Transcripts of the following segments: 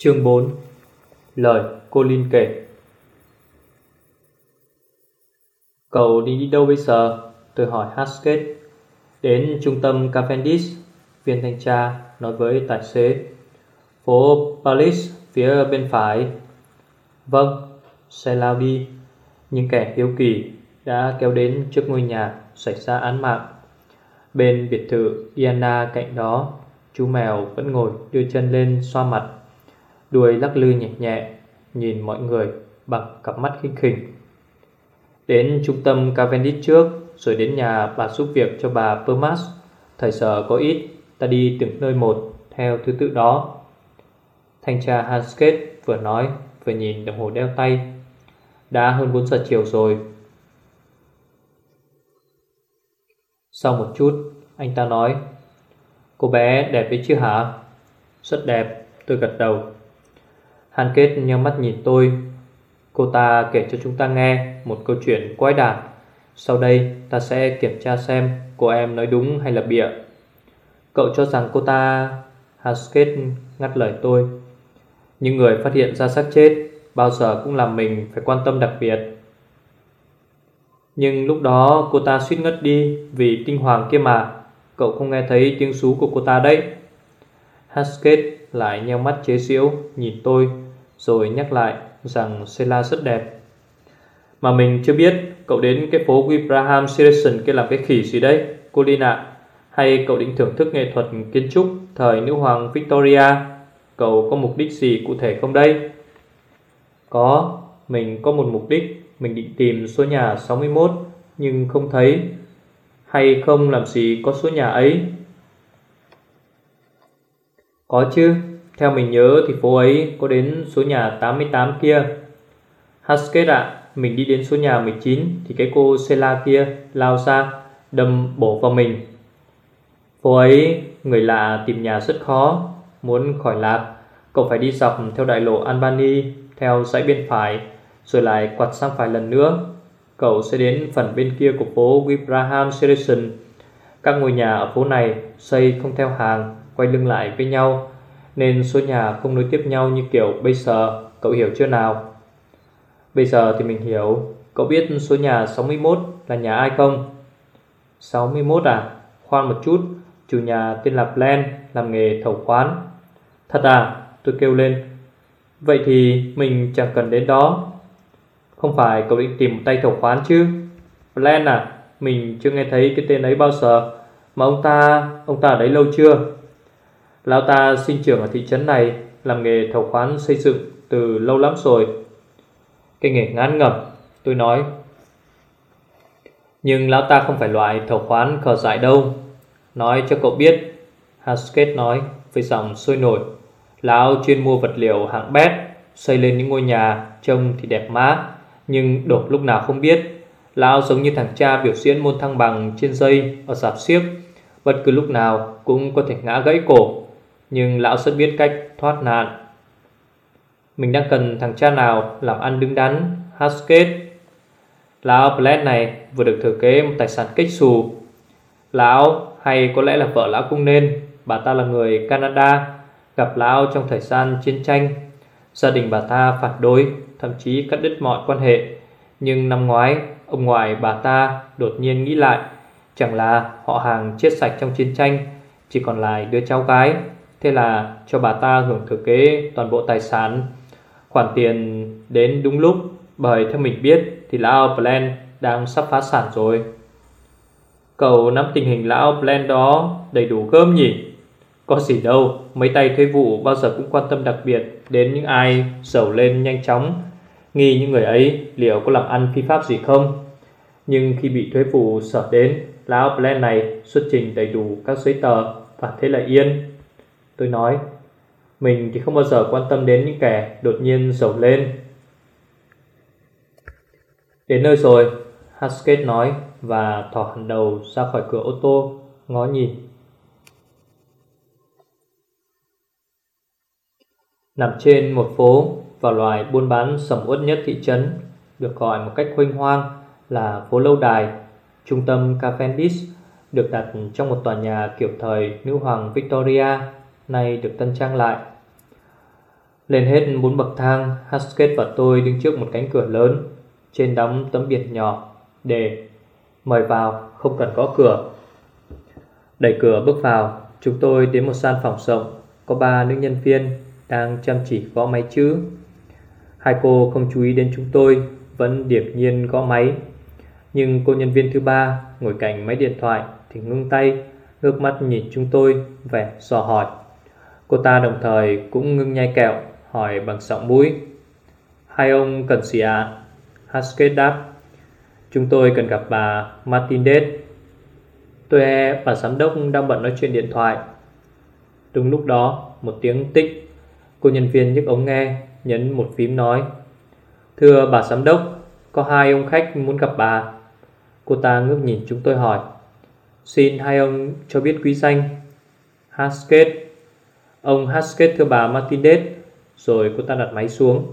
Chương 4 Lời cô Linh kể. Cậu đi đi đâu bây giờ? Tôi hỏi Haskett. Đến trung tâm Cavendish Viên thanh tra nói với tài xế. Phố Paris phía bên phải. Vâng, xe lao đi. Nhưng kẻ hiếu kỳ đã kéo đến trước ngôi nhà xảy ra án mạng. Bên biệt thự Diana cạnh đó Chú mèo vẫn ngồi đưa chân lên xoa mặt. Đuôi lắc lư nhẹ nhẹ, Nhìn mọi người bằng cặp mắt khinh khỉnh. Đến trung tâm Cavendish trước, Rồi đến nhà bà giúp việc cho bà Permas. Thời giờ có ít, Ta đi từng nơi một Theo thứ tự đó. Thanh tra Haskett vừa nói, Vừa nhìn đồng hồ đeo tay. Đã hơn 4 giờ chiều rồi. Sau một chút, Anh ta nói, Cô bé đẹp đấy chứ hả? Rất đẹp, Tôi gật đầu. Hàn kết nheo mắt nhìn tôi. Cô ta kể cho chúng ta nghe Một câu chuyện quái đản. Sau đây, ta sẽ kiểm tra xem Cô em nói đúng hay là bịa. Cậu cho rằng cô ta Haskett ngắt lời tôi. Những người phát hiện ra xác chết Bao giờ cũng làm mình phải quan tâm đặc biệt. Nhưng lúc đó cô ta suýt ngất đi Vì tinh hoàng kia mà. Cậu không nghe thấy tiếng sú của cô ta đấy. Haskett lại nheo mắt chế giễu Nhìn tôi rồi nhắc lại rằng Sela rất đẹp. Mà mình chưa biết Cậu đến cái phố Wibraham Station kia làm cái khỉ gì đấy Cô Linh ạ Hay cậu định thưởng thức nghệ thuật kiến trúc Thời nữ hoàng Victoria. Cậu có mục đích gì cụ thể không đây? Có, Mình có một mục đích. Mình định tìm số nhà 61 Nhưng không thấy. Hay không làm gì có số nhà ấy? Có chứ theo mình nhớ thì phố ấy có đến số nhà 88 kia. Haskett ạ, Mình đi đến số nhà 19 Thì cái cô Sela kia lao ra, Đâm bổ vào mình. Phố ấy, người lạ tìm nhà rất khó, Muốn khỏi lạc. Cậu phải đi dọc theo đại lộ Albany, Theo dãy bên phải, Rồi lại quặt sang phải lần nữa. Cậu sẽ đến phần bên kia của phố Wibraham Selection Các ngôi nhà ở phố này xây không theo hàng, Quay lưng lại với nhau nên số nhà không nối tiếp nhau như kiểu, bây giờ, Cậu hiểu chưa nào? Bây giờ thì mình hiểu. Cậu biết số nhà 61 là nhà ai không? 61 à? Khoan một chút, Chủ nhà tên là Plan Làm nghề thầu khoán. Thật à? Tôi kêu lên. Vậy thì mình chẳng cần đến đó. Không phải cậu định tìm một tay thầu khoán chứ? Plan à Mình chưa nghe thấy cái tên ấy bao giờ. Mà ông ta Ông ta ở đấy lâu chưa? Lão ta sinh trưởng ở thị trấn này, Làm nghề thầu khoán xây dựng từ lâu lắm rồi. Cái nghề ngán ngẩm, Tôi nói. Nhưng lão ta không phải loại thầu khoán khờ dại đâu. Nói cho cậu biết, Haskett nói với giọng sôi nổi. Lão chuyên mua vật liệu hạng bét, Xây lên những ngôi nhà Trông thì đẹp má, Nhưng đổ lúc nào không biết. Lão giống như thằng cha biểu diễn môn thăng bằng trên dây Ở sạp xiếc. Bất cứ lúc nào cũng có thể ngã gãy cổ nhưng lão rất biết cách thoát nạn. Mình đang cần thằng cha nào làm ăn đứng đắn, Haskett. Lão Blatt này vừa được thừa kế một tài sản kích xù. Lão, hay có lẽ là vợ lão cũng nên, Bà ta là người Canada, Gặp lão trong thời gian chiến tranh. Gia đình bà ta phản đối, Thậm chí cắt đứt mọi quan hệ. Nhưng năm ngoái, Ông ngoại bà ta đột nhiên nghĩ lại, Chẳng là họ hàng chết sạch trong chiến tranh, Chỉ còn lại đứa cháu gái. Thế là cho bà ta hưởng thừa kế toàn bộ tài sản. Khoản tiền đến đúng lúc Bởi theo mình biết thì lão Plan đang sắp phá sản rồi. Cậu nắm tình hình lão Plan đó đầy đủ gớm nhỉ? Có gì đâu, Mấy tay thuê vụ bao giờ cũng quan tâm đặc biệt Đến những ai giàu lên nhanh chóng. Nghi những người ấy liệu có làm ăn phi pháp gì không? Nhưng khi bị thuế vụ sợ đến, Lão Plan này xuất trình đầy đủ các giấy tờ Và thế là yên. Tôi nói, Mình thì không bao giờ quan tâm đến những kẻ đột nhiên sầu lên. Đến nơi rồi, Haskett nói Và thỏ hẳn đầu ra khỏi cửa ô tô, Ngó nhìn. Nằm trên một phố và loài buôn bán sầm uất nhất thị trấn, Được gọi một cách huynh hoang Là phố lâu đài. Trung tâm Cavendish Được đặt trong một tòa nhà kiểu thời nữ hoàng Victoria. Nay được tân trang lại Lên hết bốn bậc thang Haskett và tôi đứng trước một cánh cửa lớn Trên đóng tấm biển nhỏ Để mời vào không cần có cửa Đẩy cửa bước vào Chúng tôi đến một gian phòng rộng Có ba nữ nhân viên đang chăm chỉ gõ máy chữ. Hai cô không chú ý đến chúng tôi, vẫn điệp nhiên gõ máy. Nhưng cô nhân viên thứ ba ngồi cạnh máy điện thoại thì ngưng tay, ngước mắt nhìn chúng tôi vẻ dò hỏi. Cô ta đồng thời cũng ngưng nhai kẹo, hỏi bằng giọng mũi. Hai ông cần gì ạ? À? Haskett đáp. Chúng tôi cần gặp bà Martinez. Tôi e bà giám đốc đang bận nói chuyện điện thoại. Đúng lúc đó, một tiếng tích Cô nhân viên nhấc ống nghe Nhấn một phím nói Thưa bà giám đốc Có hai ông khách muốn gặp bà Cô ta ngước nhìn chúng tôi hỏi Xin hai ông cho biết quý danh Haskett Ông Haskett thưa bà Martinez, Rồi cô ta đặt máy xuống.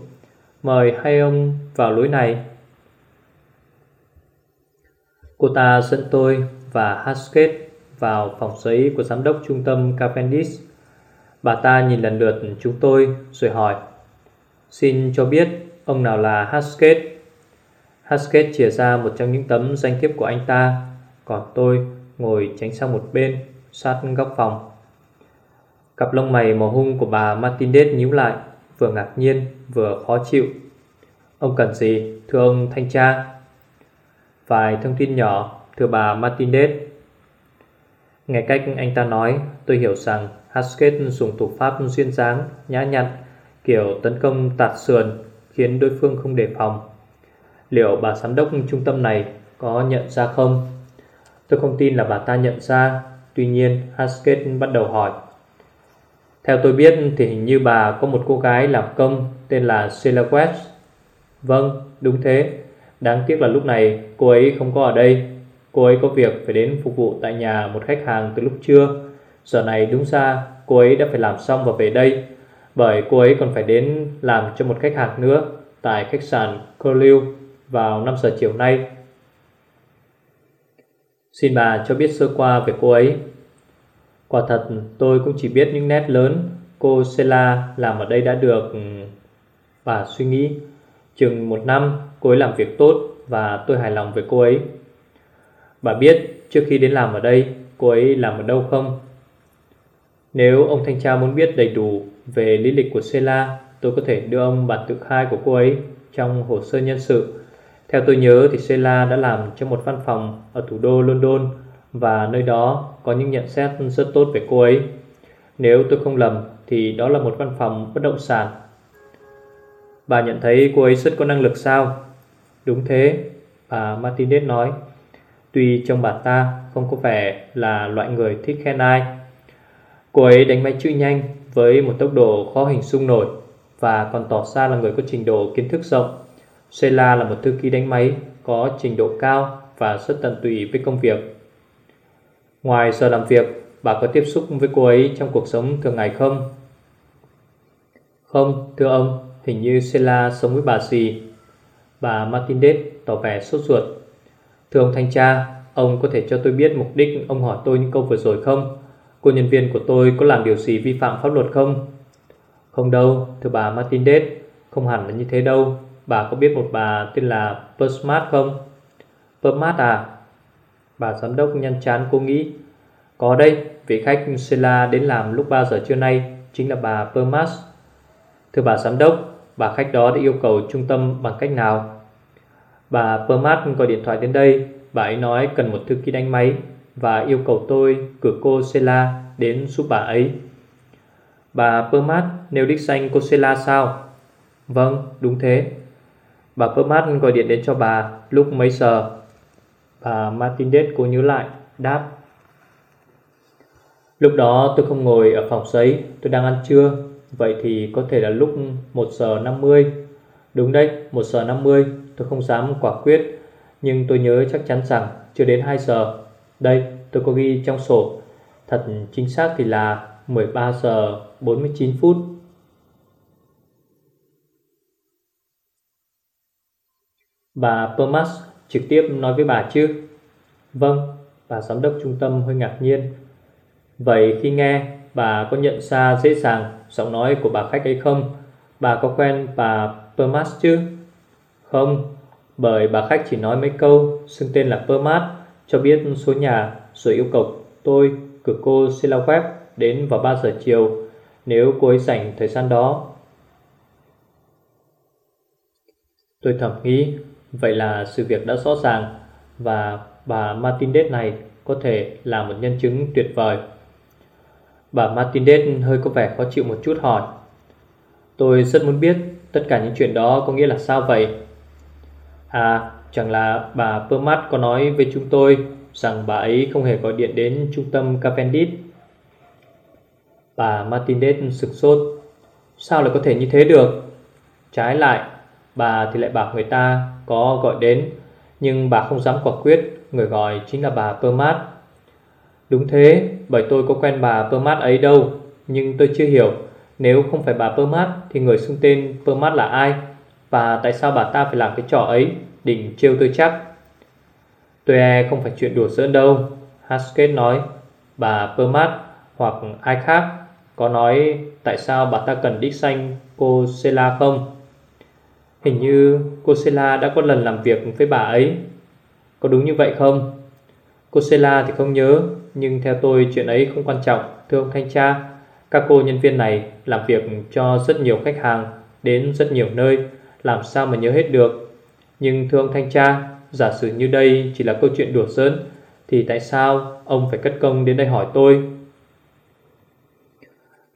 Mời hai ông vào lối này. Cô ta dẫn tôi và Haskett vào phòng giấy của giám đốc trung tâm Cavendish. Bà ta nhìn lần lượt chúng tôi, rồi hỏi, Xin cho biết ông nào là Haskett? Haskett chia ra một trong những tấm danh thiếp của anh ta. Còn tôi ngồi tránh sang một bên, sát góc phòng. Cặp lông mày màu hung của bà Martinez nhíu lại Vừa ngạc nhiên vừa khó chịu Ông cần gì thưa ông thanh tra Vài thông tin nhỏ thưa bà Martinez Nghe cách anh ta nói tôi hiểu rằng Haskett dùng thủ pháp duyên dáng, nhã nhặn, kiểu tấn công tạt sườn khiến đối phương không đề phòng. Liệu bà giám đốc trung tâm này có nhận ra không? Tôi không tin là bà ta nhận ra, tuy nhiên Haskett bắt đầu hỏi. Theo tôi biết thì hình như bà có một cô gái làm công tên là Sheila West. Vâng, đúng thế. Đáng tiếc là lúc này cô ấy không có ở đây. Cô ấy có việc phải đến phục vụ tại nhà một khách hàng từ lúc trưa Giờ này đúng ra cô ấy đã phải làm xong và về đây Bởi cô ấy còn phải đến làm cho một khách hàng nữa Tại khách sạn Curlew vào 5 giờ chiều nay Xin bà cho biết sơ qua về cô ấy Quả thật tôi cũng chỉ biết những nét lớn Cô Sela làm ở đây đã được ừ, Bà suy nghĩ. Chừng một năm cô ấy làm việc tốt Và tôi hài lòng với cô ấy. Bà biết trước khi đến làm ở đây Cô ấy làm ở đâu không? Nếu ông thanh tra muốn biết đầy đủ về lý lịch của Sela, tôi có thể đưa ông bản tự khai của cô ấy trong hồ sơ nhân sự. Theo tôi nhớ thì Sela đã làm trong một văn phòng ở thủ đô London và nơi đó có những nhận xét rất tốt về cô ấy. Nếu tôi không lầm thì đó là một văn phòng bất động sản. Bà nhận thấy cô ấy rất có năng lực sao? Đúng thế, bà Martinez nói. Tuy trong bà ta không có vẻ là loại người thích khen ai Cô ấy đánh máy chữ nhanh với một tốc độ khó hình dung nổi và còn tỏ ra là người có trình độ kiến thức rộng. Sheila là một thư ký đánh máy có trình độ cao và rất tận tụy với công việc. Ngoài giờ làm việc, bà có tiếp xúc với cô ấy trong cuộc sống thường ngày không? Không, thưa ông, hình như Sheila sống với bà gì? Bà Martinez tỏ vẻ sốt ruột. Thưa ông thanh tra, ông có thể cho tôi biết mục đích ông hỏi tôi những câu vừa rồi không? Cô nhân viên của tôi có làm điều gì vi phạm pháp luật không? Không đâu, thưa bà Martinez Không hẳn là như thế đâu Bà có biết một bà tên là Persmart không? Persmart à? Bà giám đốc nhăn chán cô nghĩ Có đây, vị khách Sheila đến làm lúc 3 giờ trưa nay Chính là bà Permas Thưa bà giám đốc Bà khách đó đã yêu cầu trung tâm bằng cách nào? Bà Permas gọi điện thoại đến đây Bà ấy nói cần một thư ký đánh máy và yêu cầu tôi cử cô Sheila đến giúp bà ấy. Bà Permas nêu đích danh cô Sheila sao? Vâng, đúng thế. Bà Permas gọi điện đến cho bà lúc mấy giờ? Bà Martinez cố nhớ lại đáp. Lúc đó tôi không ngồi ở phòng giấy Tôi đang ăn trưa. Vậy thì có thể là lúc 1 giờ 50 Đúng đấy, 1 giờ 50 Tôi không dám quả quyết. Nhưng tôi nhớ chắc chắn rằng chưa đến 2 giờ. Đây, tôi có ghi trong sổ. Thật chính xác thì là 13 giờ 49 phút. Bà Permas trực tiếp nói với bà chứ Vâng, bà giám đốc trung tâm hơi ngạc nhiên Vậy khi nghe bà có nhận ra dễ dàng giọng nói của bà khách ấy không? Bà có quen bà Permas chứ? Không, bởi bà khách chỉ nói mấy câu xưng tên là Permas cho biết số nhà rồi yêu cầu tôi cử cô Sela Web đến vào 3 giờ chiều nếu cô ấy dành thời gian đó. Tôi thầm nghĩ vậy là sự việc đã rõ ràng và bà Martinez này có thể là một nhân chứng tuyệt vời. Bà Martinez hơi có vẻ khó chịu một chút hỏi, Tôi rất muốn biết tất cả những chuyện đó có nghĩa là sao vậy? À chẳng là bà Permat có nói với chúng tôi Rằng bà ấy không hề gọi điện đến trung tâm Cavendish. Bà Martinez sực sốt, Sao lại có thể như thế được? Trái lại, Bà thì lại bảo người ta có gọi đến Nhưng bà không dám quả quyết Người gọi chính là bà Permat Đúng thế, bởi tôi có quen bà Permat ấy đâu Nhưng tôi chưa hiểu Nếu không phải bà Permat Thì người xưng tên Permat là ai Và tại sao bà ta phải làm cái trò ấy Định trêu tôi chắc? Tôi e không phải chuyện đùa giỡn đâu Haskett nói. Bà Permat hoặc ai khác Có nói tại sao bà ta cần đích xanh cô Sela không? Hình như cô Sela đã có lần làm việc với bà ấy. Có đúng như vậy không? Cô Sela thì không nhớ, nhưng theo tôi chuyện ấy không quan trọng, Thưa ông thanh tra. Các cô nhân viên này làm việc cho rất nhiều khách hàng, Đến rất nhiều nơi, Làm sao mà nhớ hết được? Nhưng thưa ông thanh tra, Giả sử như đây chỉ là câu chuyện đùa giỡn, Thì tại sao ông phải cất công đến đây hỏi tôi?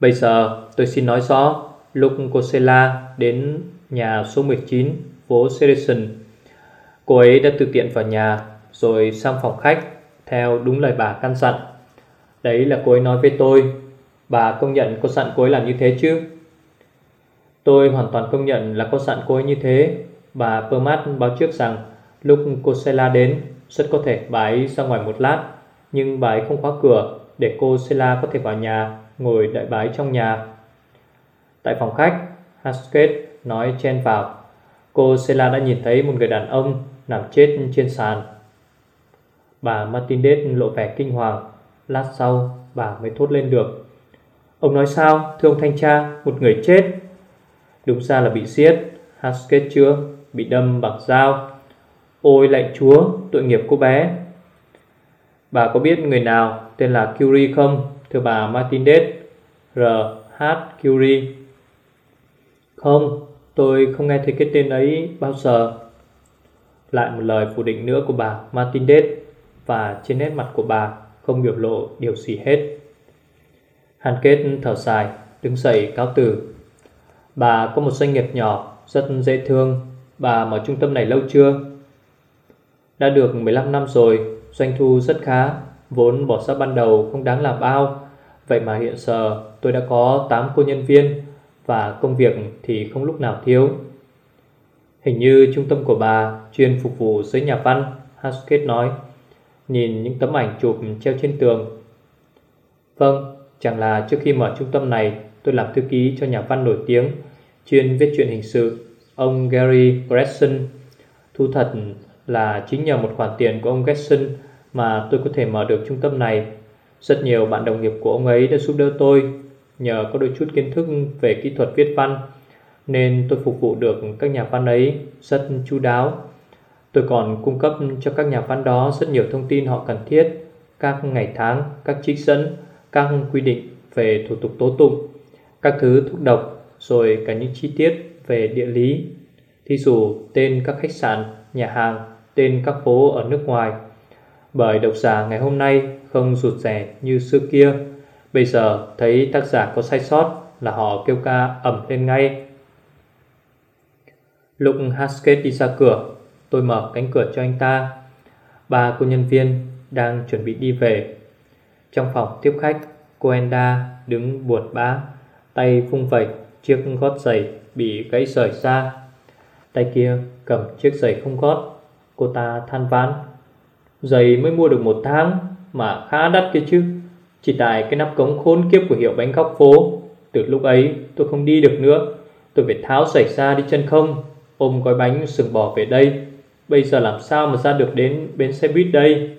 Bây giờ tôi xin nói rõ, Lúc cô Sela đến nhà số 19 phố Citizen. Cô ấy đã tự tiện vào nhà Rồi sang phòng khách theo đúng lời bà căn dặn. Đấy là cô ấy nói với tôi, bà công nhận có dặn cô ấy làm như thế chứ? Tôi hoàn toàn công nhận là có dặn cô ấy như thế. Bà Permat báo trước rằng lúc cô Sela đến, rất có thể bà ấy ra ngoài một lát, nhưng bà ấy không khóa cửa để cô Sela có thể vào nhà, ngồi đợi bà ấy trong nhà. Tại phòng khách, Haskett nói chen vào. Cô Sela đã nhìn thấy một người đàn ông nằm chết trên sàn. Bà Martinez lộ vẻ kinh hoàng. Lát sau, bà mới thốt lên được. Ông nói sao, thưa ông thanh tra, Một người chết? Đúng ra là bị giết. Haskett chưa? Bị đâm bằng dao. Ôi lạy chúa, tội nghiệp cô bé. Bà có biết người nào tên là Curie không, Thưa bà Martinez? R.H. Curie Không. Tôi không nghe thấy cái tên ấy bao giờ Lại một lời phủ định nữa của bà Martinez và trên nét mặt của bà không biểu lộ điều gì hết. Hàn kết thở dài, đứng dậy cáo từ. Bà có một doanh nghiệp nhỏ, rất dễ thương. Bà mở trung tâm này lâu chưa? Đã được 15 năm rồi, doanh thu rất khá. Vốn bỏ ra ban đầu không đáng là bao. Vậy mà hiện giờ tôi đã có 8 cô nhân viên và công việc thì không lúc nào thiếu. Hình như trung tâm của bà chuyên phục vụ giới nhà văn, Haskett nói nhìn những tấm ảnh chụp treo trên tường. Vâng, chẳng là trước khi mở trung tâm này, tôi làm thư ký cho nhà văn nổi tiếng, chuyên viết chuyện hình sự, ông Gary Gresson. Thu thật là chính nhờ một khoản tiền của ông Gresson mà tôi có thể mở được trung tâm này. Rất nhiều bạn đồng nghiệp của ông ấy đã giúp đỡ tôi, nhờ có đôi chút kiến thức về kỹ thuật viết văn, nên tôi phục vụ được các nhà văn ấy rất chu đáo Tôi còn cung cấp cho các nhà văn đó rất nhiều thông tin họ cần thiết, các ngày tháng, các trích dẫn, các quy định về thủ tục tố tụng, các thứ thuốc độc, rồi cả những chi tiết về địa lý. Thí dụ tên các khách sạn, nhà hàng, tên các phố ở nước ngoài. Bởi độc giả ngày hôm nay không rụt rẻ như xưa kia, bây giờ thấy tác giả có sai sót là họ kêu ca ẩm lên ngay. Lúc Haskett đi ra cửa Tôi mở cánh cửa cho anh ta Ba cô nhân viên đang chuẩn bị đi về. Trong phòng tiếp khách, cô Enda đứng buồn bã, tay vung vẩy chiếc gót giày bị gãy rời ra. Tay kia cầm chiếc giày không gót, cô ta than vãn. Giày mới mua được một tháng mà khá đắt kia chứ. Chỉ tại cái nắp cống khốn kiếp của hiệu bánh góc phố. Từ lúc ấy tôi không đi được nữa. Tôi phải tháo sảy ra đi chân không, ôm gói bánh sừng bò về đây. Bây giờ làm sao mà ra được đến bến xe buýt đây?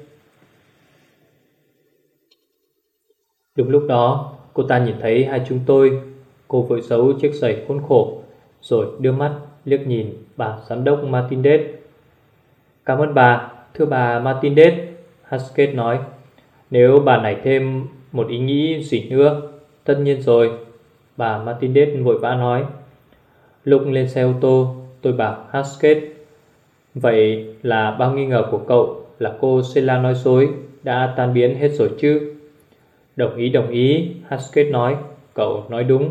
Đúng lúc đó, cô ta nhìn thấy hai chúng tôi. Cô vội giấu chiếc giày khốn khổ, rồi đưa mắt liếc nhìn bà giám đốc Martinez. Cảm ơn bà, thưa bà Martinez, Haskett nói. Nếu bà này thêm một ý nghĩ gì nữa, tất nhiên rồi, bà Martinez vội vã nói. Lúc lên xe ô tô, tôi bảo Haskett. Vậy là bao nghi ngờ của cậu là cô Sela nói dối đã tan biến hết rồi chứ? Đồng ý đồng ý, Haskett nói, cậu nói đúng.